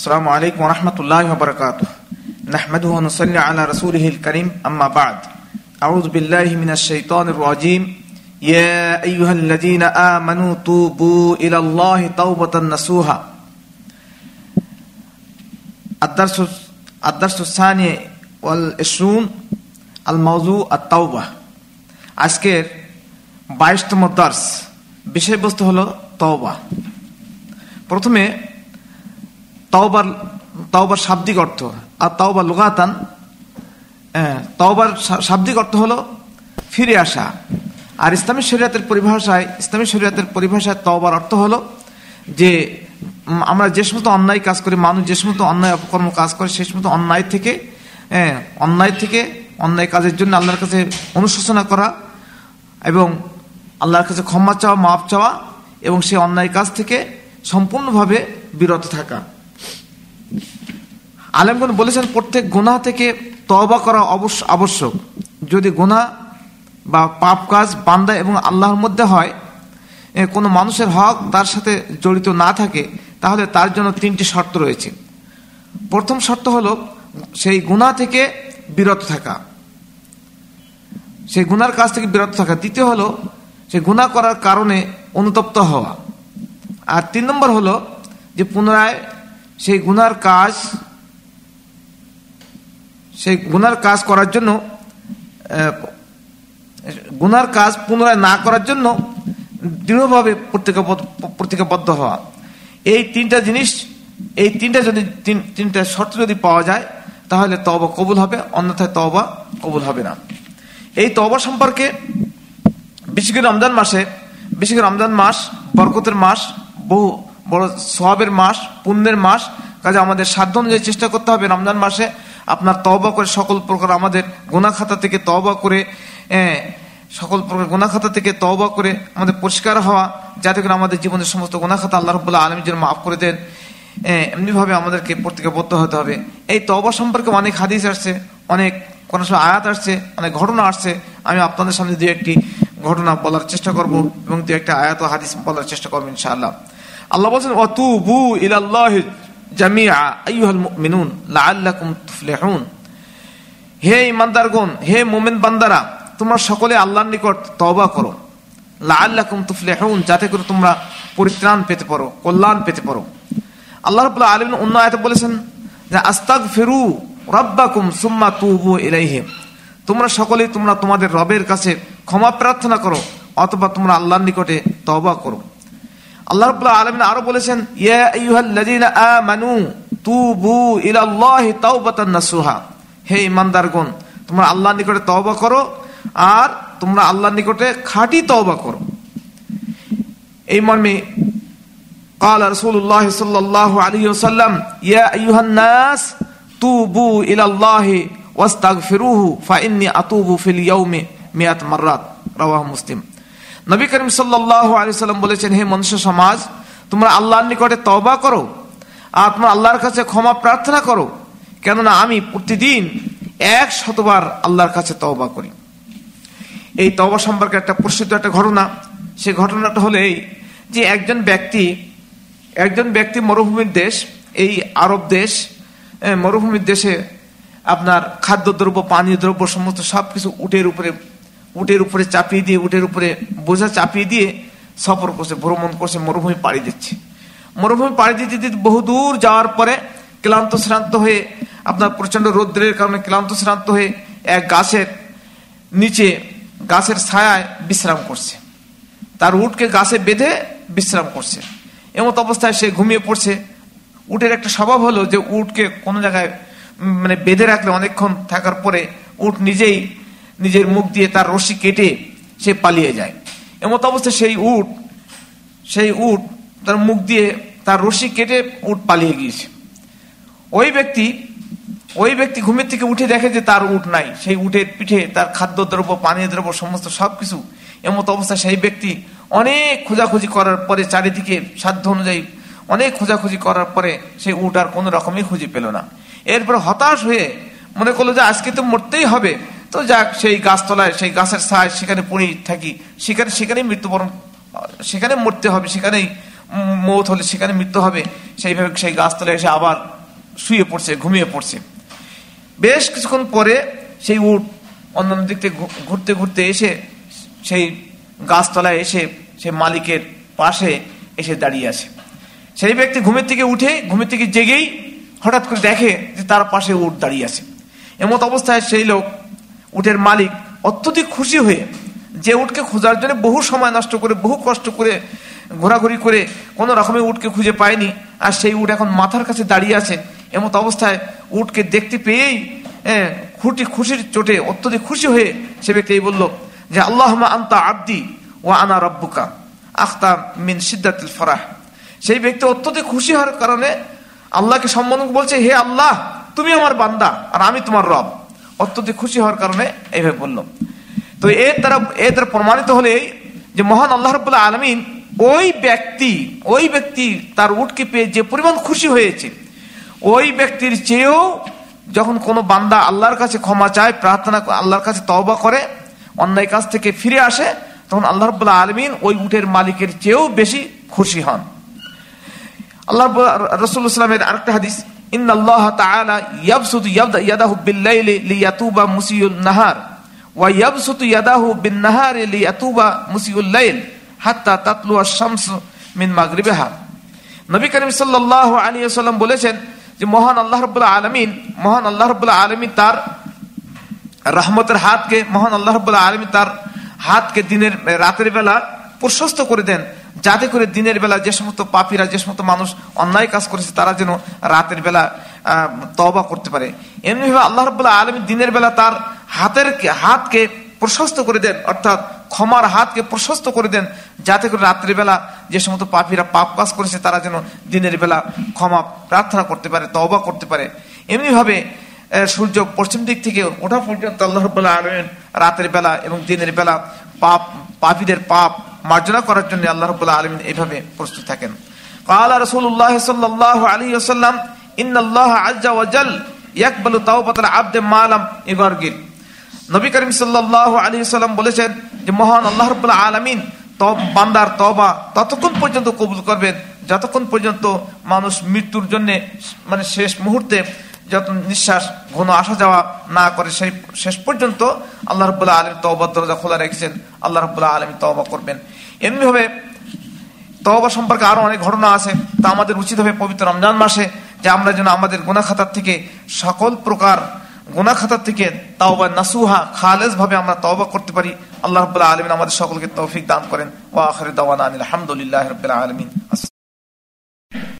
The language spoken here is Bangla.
السلام عليكم ورحمة الله وبركاته نحمده ونصلي على رسوله الكريم أما بعد أعوذ بالله من الشيطان الرجيم يا أيها الذين آمنوا توبوا إلى الله توبة نصوحا الدرس الدرس الثاني والعشرون الموضوع التوبة আজকের বাইশতম দার্স বিষয়বস্তু হলো তওবা প্রথমে তওবার তওবার শাব্দিক অর্থ। আর তওবা লুগাতান তওবার শাব্দিক অর্থ হলো ফিরে আসা। আর ইসলামী শরীয়তের পরিভাষায়, ইসলামী শরীয়তের পরিভাষায় তওবার অর্থ হলো যে আমরা যে সমস্ত অন্যায় কাজ করি, মানুষ যে সমস্ত অন্যায় অপকর্ম কাজ করে, সেই সমস্ত অন্যায় থেকে অন্যায় থেকে, অন্যায় কাজের জন্য আল্লাহর কাছে অনুশোচনা করা এবং আল্লাহর কাছে ক্ষমা চাওয়া মাপ চাওয়া এবং সেই অন্যায় কাজ থেকে সম্পূর্ণভাবে বিরত থাকা। আলেমগণ বলেছেন, প্রত্যেক গুণা থেকে তবা করা অবশ্য আবশ্যক। যদি গুণা বা পাপ কাজ বান্দা এবং আল্লাহর মধ্যে হয় কোনো মানুষের হক তার সাথে জড়িত না থাকে, তাহলে তার জন্য তিনটি শর্ত রয়েছে। প্রথম শর্ত হলো, সেই গুণা থেকে বিরত থাকা। সেই গুনার কাজ থেকে বিরত থাকা। দ্বিতীয় হলো, সেই গুণা করার কারণে অনুতপ্ত হওয়া। আর তিন নম্বর হলো, যে পুনরায় সেই গুনার কাজ, সেই গুনার কাজ করার জন্য গুনার কাজ পুনরায় না করার জন্য দৃঢ়ভাবে প্রতিজ্ঞাবদ্ধ হওয়া। এই তিনটা জিনিস, এই তিনটা যদি তিনটা শর্ত যদি পাওয়া যায়, তাহলে তবা কবুল হবে, অন্যথায় তবা কবুল হবে না। এই তবা সম্পর্কে বিশেষ করে রমজান মাসে, বিশেষ করে রমজান মাস, বরকতের মাস, বহু বড় সোহাবের মাস, পুণ্যের মাস। কাজে আমাদের সাধ্য অনুযায়ী চেষ্টা করতে হবে রমজান মাসে আপনার তবা করে সকল প্রকার আমাদের গোনা খাতা থেকে তবা করে সকল প্রকার গোনা খাতা থেকে তবা করে আমাদের পরিষ্কার হওয়া, যাতে করে আমাদের জীবনের সমস্ত গোনা খাতা আল্লাহ রবুল্লাহ আলমীর জন্য মাফ করে দেন। এমনিভাবে আমাদেরকে প্রতিজ্ঞাবদ্ধ হতে হবে। এই তবা সম্পর্কে অনেক হাদিস আসছে, অনেক কোনো সময় আয়াত আসছে, অনেক ঘটনা আসছে। আমি আপনাদের সামনে দু একটি ঘটনা বলার চেষ্টা করব এবং দু একটা আয়াত হাদিস বলার চেষ্টা করব ইনশাআল্লাহ। আল্লাহ বলছেন অতুবু ইলাল্লাহ জামিআ, আইয়ুহাল মুমিনুন, লাআল্লাকুম তুফলিহুন। হে ইমানদারগণ হে মুমিন বান্দারা, তোমরা সকলে আল্লাহর নিকট তওবা করো। লাআল্লাকুম তুফলিহুন, যাতে করে তোমরা পরিত্রাণ পেতে পারো, কল্যাণ পেতে পারো। আল্লাহ রাব্বুল আলামিন অন্য আয়াতে বলেছেন যে, আস্তাগফিরু রাব্বাকুম সুম্মা তুবু ইলাইহি তোমরা সকলেই তোমরা তোমাদের রবের কাছে ক্ষমা প্রার্থনা করো, অথবা তোমরা আল্লাহর নিকটে তওবা করো। আল্লাহ রাব্বুল আলামিন আরো বলেছেন ইয়া আইয়ুহাল্লাযীনা আমানু তুবু ইলাল্লাহি তাওবাতান নাসুহা হে ঈমানদারগণ তোমরা আল্লাহর নিকটে তওবা করো আর তোমরা আল্লাহর নিকটে খাঁটি তওবা করো এই মর্মে قال رسول الله صلى الله عليه وسلم يا أيها الناس توبوا إلى الله واستغفروه فإني أتوب في اليوم مئة مرات رواه مسلم নবী করিম সাল্লাহ আলি সাল্লাম বলেছেন, হে মনুষ্য সমাজ, তোমরা আল্লাহর নিকটে তবা করো, আর তোমরা আল্লাহর কাছে ক্ষমা প্রার্থনা করো, কেননা আমি প্রতিদিন এক শতবার আল্লাহর কাছে তবা করি। এই তবা সম্পর্কে একটা প্রসিদ্ধ একটা ঘটনা। সে ঘটনাটা হলো এই যে একজন ব্যক্তি একজন ব্যক্তি মরুভূমির দেশ, এই আরব দেশ মরুভূমির দেশে আপনার খাদ্যদ্রব্য, পানীয় দ্রব্য, সমস্ত সব কিছু উটের উপরে উটের উপরে চাপিয়ে দিয়ে, উটের উপরে বোঝা চাপিয়ে দিয়ে সফর করছে, ভ্রমণ করছে, মরুভূমি পাড়ি দিচ্ছে। মরুভূমি পাড়ি দিতে দিতে বহু দূর যাওয়ার পরে ক্লান্ত শ্রান্ত হয়ে, আপনার প্রচণ্ড রৌদ্রের কারণে ক্লান্ত শ্রান্ত হয়ে এক গাছের নিচে, গাছের ছায়ায় বিশ্রাম করছে। তার উটকে গাছে বেঁধে বিশ্রাম করছে। এমত অবস্থায় সে ঘুমিয়ে পড়ছে। উটের একটা স্বভাব হলো যে উটকে কোনো জায়গায় মানে বেঁধে রাখলে অনেকক্ষণ থাকার পরে উট নিজেই নিজের মুখ দিয়ে তার রশি কেটে সে পালিয়ে যায়। এমত অবস্থায় সেই উট সেই উট তার মুখ দিয়ে তার রশি কেটে উট পালিয়ে গিয়েছে। ওই ব্যক্তি ওই ব্যক্তি ঘুমের থেকে উঠে দেখে যে তার উট নাই। সেই উটের পিঠে তার খাদ্যদ্রব্য পানীয়, দ্রব্য, সমস্ত সবকিছু। এমত অবস্থায় সেই ব্যক্তি অনেক খোঁজাখুঁজি করার পরে চারিদিকে সাধ্য অনুযায়ী অনেক খোঁজাখুঁজি করার পরে সেই উট আর কোনো রকমই খুঁজে পেল না। এরপর হতাশ হয়ে মনে করল যে আজকে তো মরতেই হবে। তো যাক সেই গাছতলায়, সেই গাছের ছায় সেখানে পড়ে থাকি। সেখানে সেখানেই মৃত্যুবরণ, সেখানে মরতে হবে, সেখানেই মৌত হলে সেখানে মৃত্যু হবে। সেইভাবে সেই গাছতলায় এসে আবার শুয়ে পড়ছে, ঘুমিয়ে পড়ছে। বেশ কিছুক্ষণ পরে সেই উট অন্যান্য দিক থেকে ঘুরতে ঘুরতে এসে সেই গাছতলায় এসে সে মালিকের পাশে এসে দাঁড়িয়ে আছে। সেই ব্যক্তি ঘুমের থেকে উঠে, ঘুমের থেকে জেগেই হঠাৎ করে দেখে যে তার পাশে উট দাঁড়িয়ে আছে। এমত অবস্থায় সেই লোক উটের মালিক অত্যধিক খুশি হয়ে যে উটকে খোঁজার জন্য বহু সময় নষ্ট করে, বহু কষ্ট করে, ঘোরাঘুরি করে কোনো রকমের উটকে খুঁজে পায়নি। আর সেই উট এখন মাথার কাছে দাঁড়িয়ে আছে। এমত অবস্থায় উটকে দেখতে পেয়েই খুঁটি খুশির চোটে অত্যধিক খুশি হয়ে সে ব্যক্তি এই বলল, যে আল্লাহ আন্তা আব্দি ও আনা রব্বুকা আখতা মিন সিদ্দাতিল ফরাহ। সেই ব্যক্তি অত্যধিক খুশি হওয়ার কারণে আল্লাহকে সম্মান বলছে, হে আল্লাহ, তুমি আমার বান্দা আর আমি তোমার রব। অত্যধিক খুশি হওয়ার কারণে এইভাবে বলল। তো এর দ্বারা এর দ্বারা প্রমাণিত হলে যে মহান আল্লাহ রবুল্লাহ আলমিন ওই ব্যক্তি ওই ব্যক্তি তার উটকে পেয়ে যে পরিমাণ খুশি হয়েছে, ওই ব্যক্তির চেয়েও যখন কোনো বান্দা আল্লাহর কাছে ক্ষমা চায়, প্রার্থনা আল্লাহর কাছে তওবা করে, অন্যায় কাজ থেকে ফিরে আসে, তখন আল্লাহ রবুল্লাহ আলমিন ওই উটের মালিকের চেয়েও বেশি খুশি হন। আল্লাহ রসুল ইসলামের আরেকটা হাদিস তাআলা ইয়াবসুতু ইয়াবদা ইয়াদাহু বিল-লাইলি লিয়াতুবা মুসিউল নাহার ওয়া ইয়াবসুতু ইয়াদাহু বিন-নাহারি লিয়াতুবা মুসিউল লাইল হাত্তা তাতলু আশ-শামস মিন মাগরিবিহা নবী করিম বলেছেন যে, মহান আল্লাহ রাব্বুল আলামিন, মহান আল্লাহ রাব্বুল আলামিন তার রহমতের হাতকে, মহান আল্লাহ আলমী তার হাতকে দিনের, রাতের বেলা প্রশস্ত করে দেন। যাতে করে দিনের বেলা যে সমস্ত পাপীরা, যে সমস্ত মানুষ অন্যায় কাজ করেছে, তারা যেন রাতের বেলা তওবা করতে পারে। এমনিভাবে আল্লাহ রব্বুল্লাহ আলমী দিনের বেলা তার হাতের হাতকে প্রশস্ত করে দেন, অর্থাৎ ক্ষমার হাতকে প্রশস্ত করে দেন, যাতে করে রাত্রিবেলা যে সমস্ত পাপীরা পাপ কাজ করেছে, তারা যেন দিনের বেলা ক্ষমা প্রার্থনা করতে পারে, তওবা করতে পারে। এমনিভাবে সূর্য পশ্চিম দিক থেকে ওঠা পর্যন্ত আল্লাহ রব্বুল্লাহ আলমিন রাতের বেলা এবং দিনের বেলা পাপ, পাপীদের পাপ মার্জনা করার জন্য আল্লাহ রব্বুল্লাহ আলমিন এইভাবে প্রস্তুত থাকেন قال رسول الله صلى الله عليه وسلم ان الله عز وجل يقبل توبة العبد ما لم يغرغر নবী করিম সাল্লাল্লাহু আলাইহি সাল্লাম বলেছেন যে মহান আল্লাহ রাব্বুল আলামিন তব বান্দার তওবা ততক্ষণ পর্যন্ত কবুল করবেন যতক্ষণ পর্যন্ত মানুষ মৃত্যুর জন্য মানে শেষ মুহূর্তে যত নিঃশ্বাস, ঘন আসা যাওয়া না করে সেই শেষ পর্যন্ত আল্লাহ রব্বুল্লাহ আলম তওবার দরজা খোলা রেখেছেন। আল্লাহ রব্বুল্লাহ আলম তওবা করবেন। এমনিভাবে তওবা সম্পর্কে আরও অনেক ঘটনা আছে। তা আমাদের উচিত হবে পবিত্র রমজান মাসে যে আমরা যেন আমাদের গুনাহ খাতার থেকে সকল প্রকার গুনাহ খাতার থেকে তাওবা নাসুহা খালেজ ভাবে আমরা তওবা করতে পারি। আল্লাহ রাব্বুল আলামিন আমাদের সকলকে তৌফিক দান করেন। ওয়া আখির দাওয়ানা আলহামদুলিল্লাহি রাব্বিল আলামিন।